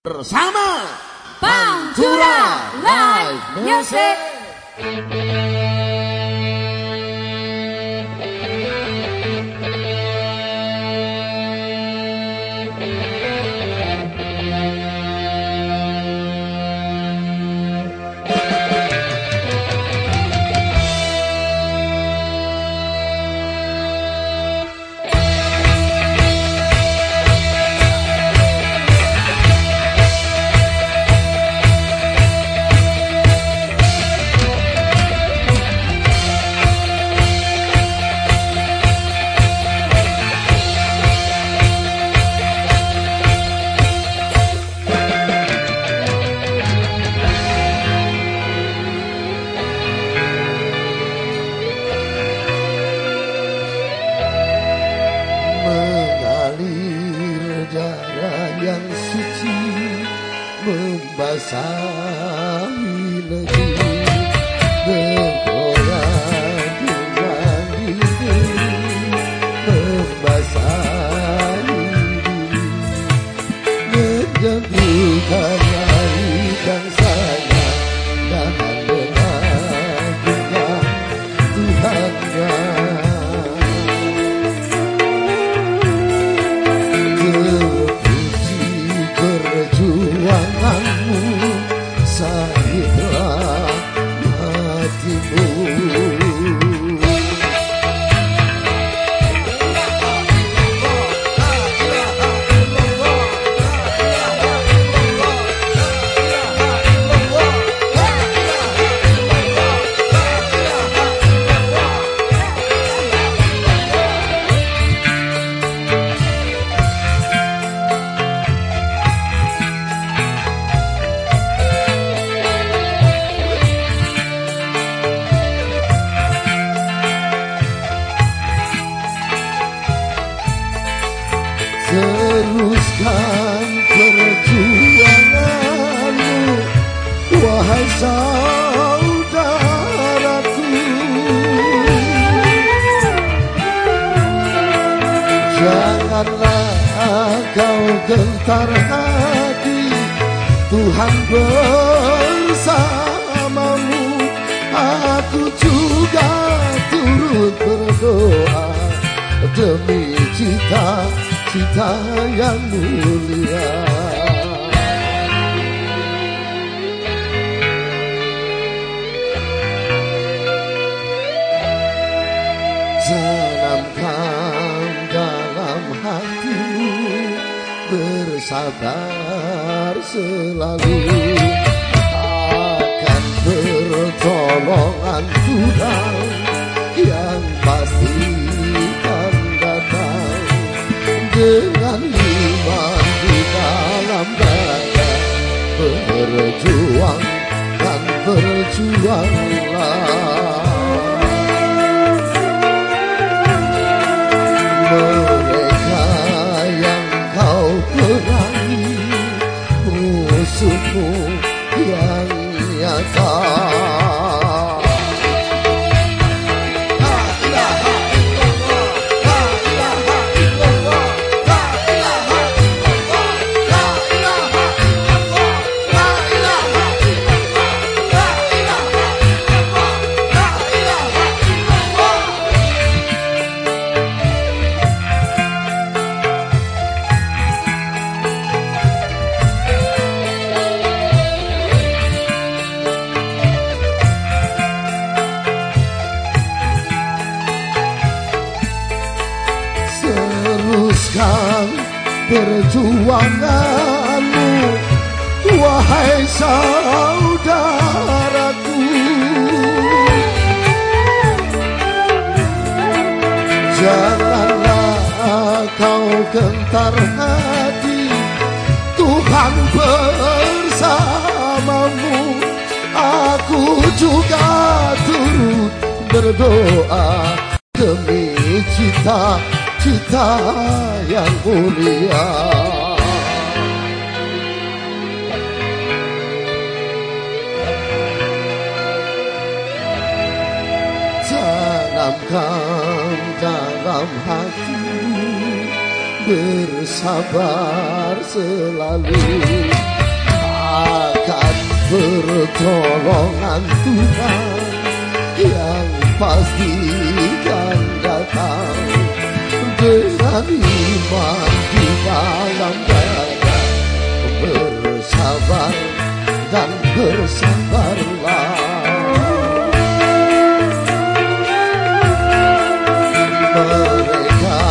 bersama Pantura Live Music. pasar. Teruskan perjuanganmu Wahai saudaraku. Janganlah kau gentar hati Tuhan bersamamu. Aku juga turut berdoa Demi cita-cita yang mulia. Tanamkan dalam hatimu Bersabar selalu Berjuang dan berjuanglah Teruskan perjuanganmu Wahai saudaraku. Janganlah kau gentar hati Tuhan bersamamu. Aku juga turut berdoa Demi cita-cita yang mulia. Tanamkan dalam hatimu bersabar selalu. Pertolongan Tuhan yang pasti kan datang dengan di dalam dada bersabar dan bersabarlah mereka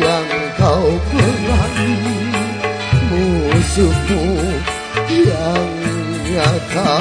yang kau perangi musuhmu yang nyata